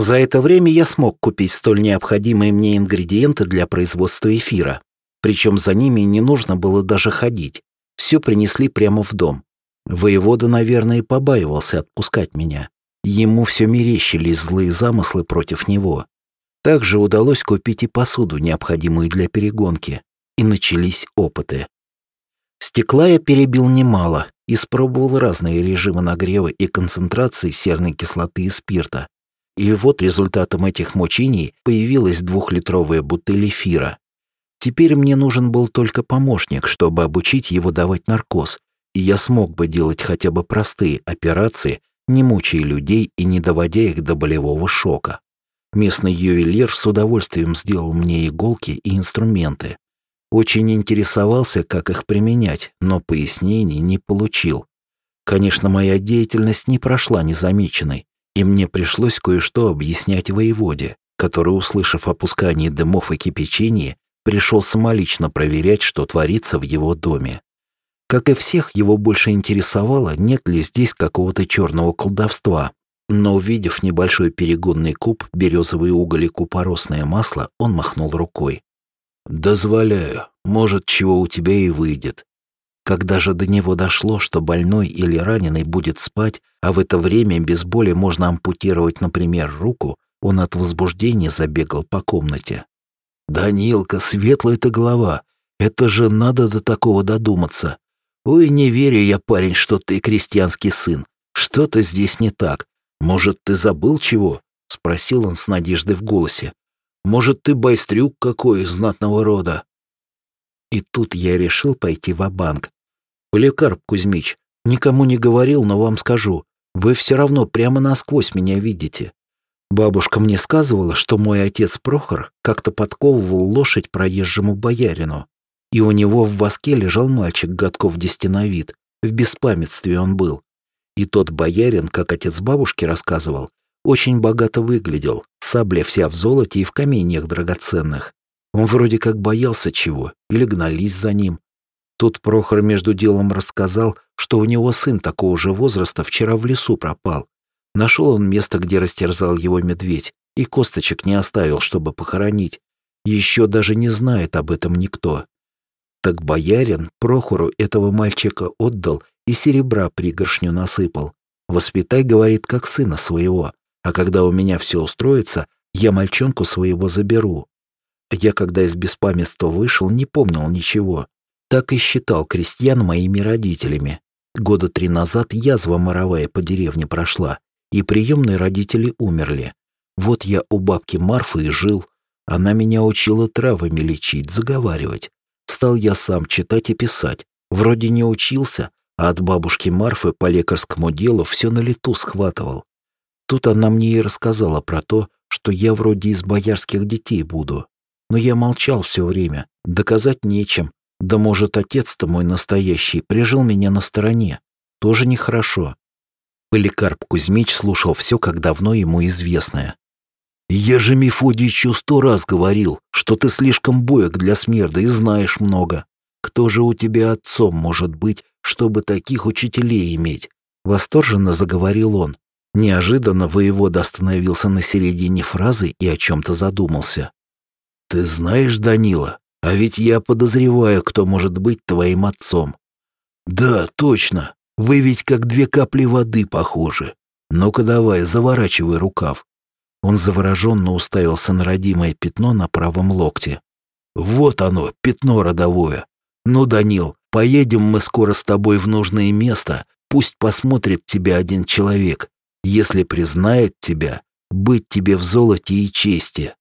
За это время я смог купить столь необходимые мне ингредиенты для производства эфира. Причем за ними не нужно было даже ходить. Все принесли прямо в дом. Воевода, наверное, побаивался отпускать меня. Ему все мерещились злые замыслы против него. Также удалось купить и посуду, необходимую для перегонки, и начались опыты. Стекла я перебил немало, испробовал разные режимы нагрева и концентрации серной кислоты и спирта. И вот результатом этих мучений появилась двухлитровая бутыль эфира. Теперь мне нужен был только помощник, чтобы обучить его давать наркоз, и я смог бы делать хотя бы простые операции, не мучая людей и не доводя их до болевого шока. Местный ювелир с удовольствием сделал мне иголки и инструменты. Очень интересовался, как их применять, но пояснений не получил. Конечно, моя деятельность не прошла незамеченной, и мне пришлось кое-что объяснять воеводе, который, услышав опускание дымов и кипячение, пришел самолично проверять, что творится в его доме. Как и всех, его больше интересовало, нет ли здесь какого-то черного колдовства. Но увидев небольшой перегонный куб, березовый уголь и купоросное масло, он махнул рукой. «Дозволяю. Может, чего у тебя и выйдет». Когда же до него дошло, что больной или раненый будет спать, а в это время без боли можно ампутировать, например, руку, он от возбуждения забегал по комнате. «Данилка, светлая-то голова. Это же надо до такого додуматься. Ой, не верю я, парень, что ты крестьянский сын. Что-то здесь не так. Может, ты забыл чего? Спросил он с надеждой в голосе. Может, ты байстрюк какой знатного рода? И тут я решил пойти в банк Поликарп Кузьмич, никому не говорил, но вам скажу. Вы все равно прямо насквозь меня видите. Бабушка мне сказывала, что мой отец Прохор как-то подковывал лошадь проезжему боярину и у него в воске лежал мальчик годков десяти на вид. В беспамятстве он был. И тот боярин, как отец бабушки рассказывал, очень богато выглядел, сабля вся в золоте и в каменьях драгоценных. Он вроде как боялся чего, или гнались за ним. Тут Прохор между делом рассказал, что у него сын такого же возраста вчера в лесу пропал. Нашел он место, где растерзал его медведь, и косточек не оставил, чтобы похоронить. Еще даже не знает об этом никто. Так боярин Прохору этого мальчика отдал и серебра пригоршню насыпал. Воспитай, говорит, как сына своего, а когда у меня все устроится, я мальчонку своего заберу. Я, когда из беспамятства вышел, не помнил ничего. Так и считал крестьян моими родителями. Года три назад язва моровая по деревне прошла, и приемные родители умерли. Вот я у бабки Марфы и жил. Она меня учила травами лечить, заговаривать. Стал я сам читать и писать. Вроде не учился, а от бабушки Марфы по лекарскому делу все на лету схватывал. Тут она мне и рассказала про то, что я вроде из боярских детей буду. Но я молчал все время, доказать нечем. Да может, отец-то мой настоящий прижил меня на стороне. Тоже нехорошо. Поликарп Кузьмич слушал все, как давно ему известное. «Я же Мефодичу сто раз говорил, что ты слишком боек для смерда и знаешь много. Кто же у тебя отцом может быть, чтобы таких учителей иметь?» Восторженно заговорил он. Неожиданно воевода остановился на середине фразы и о чем-то задумался. «Ты знаешь, Данила, а ведь я подозреваю, кто может быть твоим отцом». «Да, точно. Вы ведь как две капли воды похожи. Ну-ка давай, заворачивай рукав. Он завороженно уставился на родимое пятно на правом локте. «Вот оно, пятно родовое. Ну, Данил, поедем мы скоро с тобой в нужное место, пусть посмотрит тебя один человек. Если признает тебя, быть тебе в золоте и чести».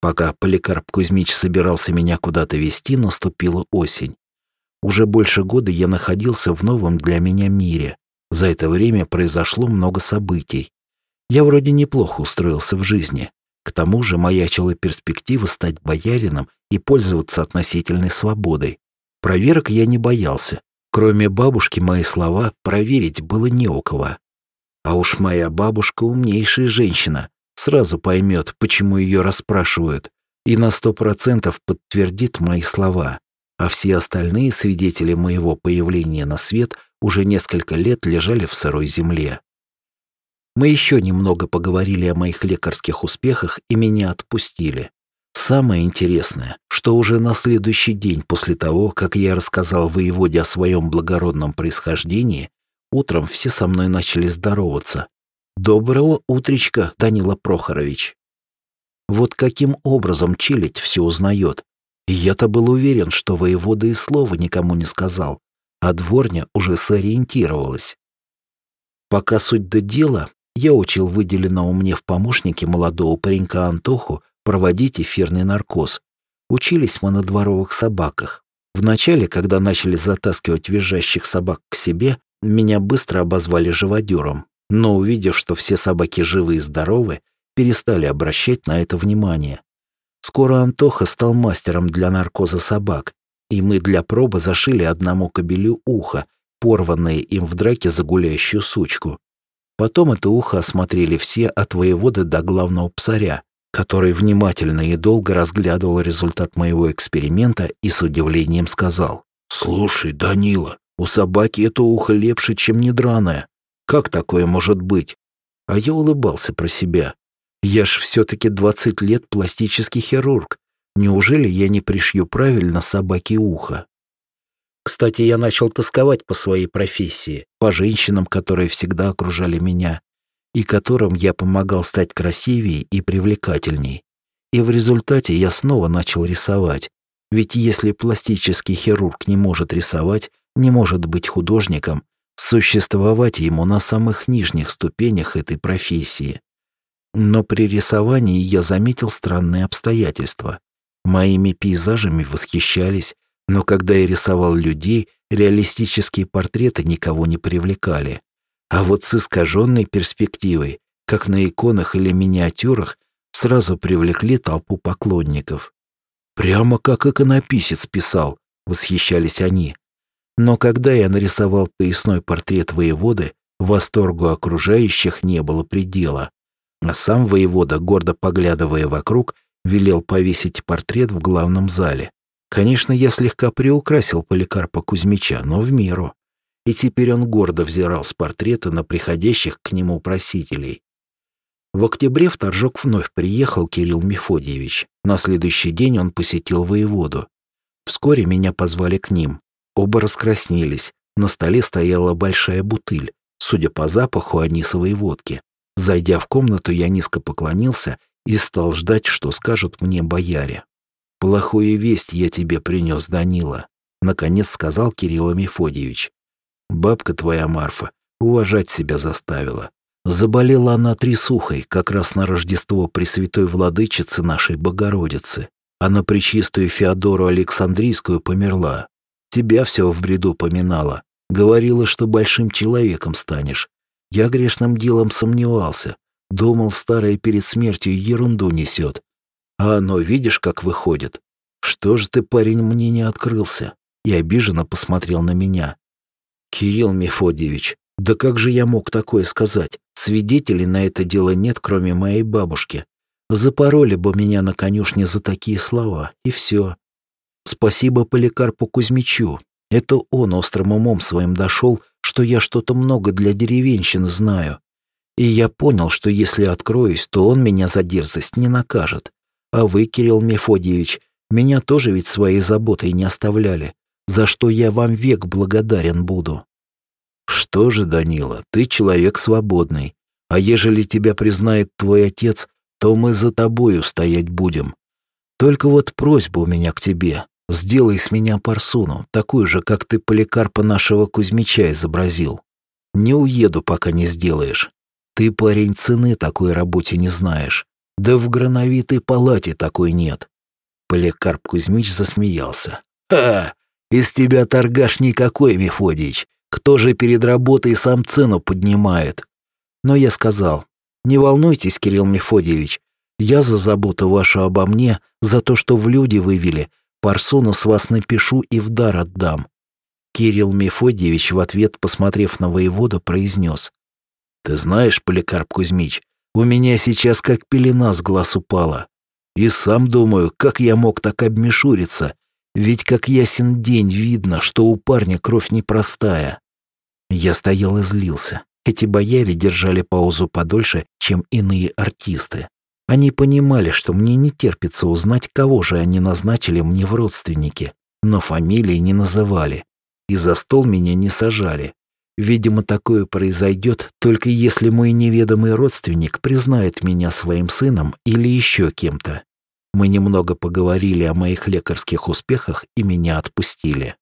Пока Поликарп Кузьмич собирался меня куда-то везти, наступила осень. Уже больше года я находился в новом для меня мире. За это время произошло много событий. Я вроде неплохо устроился в жизни. К тому же маячила перспектива стать боярином и пользоваться относительной свободой. Проверок я не боялся. Кроме бабушки мои слова проверить было не у кого. А уж моя бабушка умнейшая женщина. Сразу поймет, почему ее расспрашивают, и на сто процентов подтвердит мои слова. А все остальные свидетели моего появления на свет уже несколько лет лежали в сырой земле. Мы еще немного поговорили о моих лекарских успехах и меня отпустили. Самое интересное, что уже на следующий день после того, как я рассказал воеводе о своем благородном происхождении, утром все со мной начали здороваться. «Доброго утречка, Данила Прохорович!» Вот каким образом челядь все узнает. Я-то был уверен, что воевода и слова никому не сказал, а дворня уже сориентировалась. Пока суть до дела, я учил выделенного мне в помощнике молодого паренька Антоху проводить эфирный наркоз. Учились мы на дворовых собаках. Вначале, когда начали затаскивать визжащих собак к себе, меня быстро обозвали живодером, но увидев, что все собаки живы и здоровы, перестали обращать на это внимание. Скоро Антоха стал мастером для наркоза собак, и мы для пробы зашили одному кобелю ухо, порванное им в драке за гуляющую сучку. Потом это ухо осмотрели все от воевода до главного псаря, который внимательно и долго разглядывал результат моего эксперимента и с удивлением сказал. «Слушай, Данила, у собаки это ухо лепше, чем недраное. Как такое может быть?» А я улыбался про себя. Я ж все-таки 20 лет пластический хирург. Неужели я не пришью правильно собаке ухо? Кстати, я начал тосковать по своей профессии, по женщинам, которые всегда окружали меня, и которым я помогал стать красивее и привлекательней. И в результате я снова начал рисовать. Ведь если пластический хирург не может рисовать, не может быть художником, существовать ему на самых нижних ступенях этой профессии. Но при рисовании я заметил странные обстоятельства. Моими пейзажами восхищались, но когда я рисовал людей, реалистические портреты никого не привлекали. А вот с искаженной перспективой, как на иконах или миниатюрах, сразу привлекли толпу поклонников. «Прямо как иконописец писал», — восхищались они. Но когда я нарисовал поясной портрет воеводы, восторгу окружающих не было предела. А сам воевода, гордо поглядывая вокруг, велел повесить портрет в главном зале. Конечно, я слегка приукрасил Поликарпа Кузьмича, но в меру. И теперь он гордо взирал с портрета на приходящих к нему просителей. В октябре в Торжок вновь приехал Кирилл Мефодьевич. На следующий день он посетил воеводу. Вскоре меня позвали к ним. Оба раскраснелись. На столе стояла большая бутыль, судя по запаху анисовой водки. Зайдя в комнату, я низко поклонился и стал ждать, что скажут мне бояре. «Плохую весть я тебе принес, Данила», — наконец сказал Кирилл Мефодьевич. «Бабка твоя, Марфа, уважать себя заставила. Заболела она трясухой как раз на Рождество Пресвятой Владычицы нашей Богородицы. Она причистую Феодору Александрийскую померла. Тебя все в бреду поминала. Говорила, что большим человеком станешь. Я грешным делом сомневался. Думал, старая перед смертью ерунду несет. А оно, видишь, как выходит. Что же ты, парень, мне не открылся? И обиженно посмотрел на меня. Кирилл Мефодьевич, да как же я мог такое сказать? Свидетелей на это дело нет, кроме моей бабушки. Запороли бы меня на конюшне за такие слова, и все. Спасибо Поликарпу Кузьмичу. Это он острым умом своим дошел, что я что-то много для деревенщин знаю. И я понял, что если откроюсь, то он меня за дерзость не накажет. А вы, Кирилл Мефодьевич, меня тоже ведь своей заботой не оставляли, за что я вам век благодарен буду. Что же, Данила, ты человек свободный, а ежели тебя признает твой отец, то мы за тобою стоять будем. Только вот просьба у меня к тебе. Сделай с меня парсуну, такую же, как ты поликарпа нашего Кузьмича изобразил. Не уеду, пока не сделаешь. Ты, парень, цены такой работе не знаешь. Да в грановитой палате такой нет. Поликарп Кузьмич засмеялся. «Ха! Из тебя торгаш никакой, Мефодич. Кто же перед работой сам цену поднимает?» Но я сказал, «Не волнуйтесь, Кирилл Мефодьевич, я за заботу вашу обо мне, за то, что в люди вывели, парсону с вас напишу и в дар отдам». Кирилл Мефодьевич в ответ, посмотрев на воевода, произнес, «Ты знаешь, Поликарп Кузьмич, у меня сейчас как пелена с глаз упала. И сам думаю, как я мог так обмешуриться, ведь как ясен день видно, что у парня кровь непростая. Я стоял и злился. Эти бояре держали паузу подольше, чем иные артисты. Они понимали, что мне не терпится узнать, кого же они назначили мне в родственники, но фамилии не называли, и за стол меня не сажали. Видимо, такое произойдет, только если мой неведомый родственник признает меня своим сыном или еще кем-то. Мы немного поговорили о моих лекарских успехах и меня отпустили.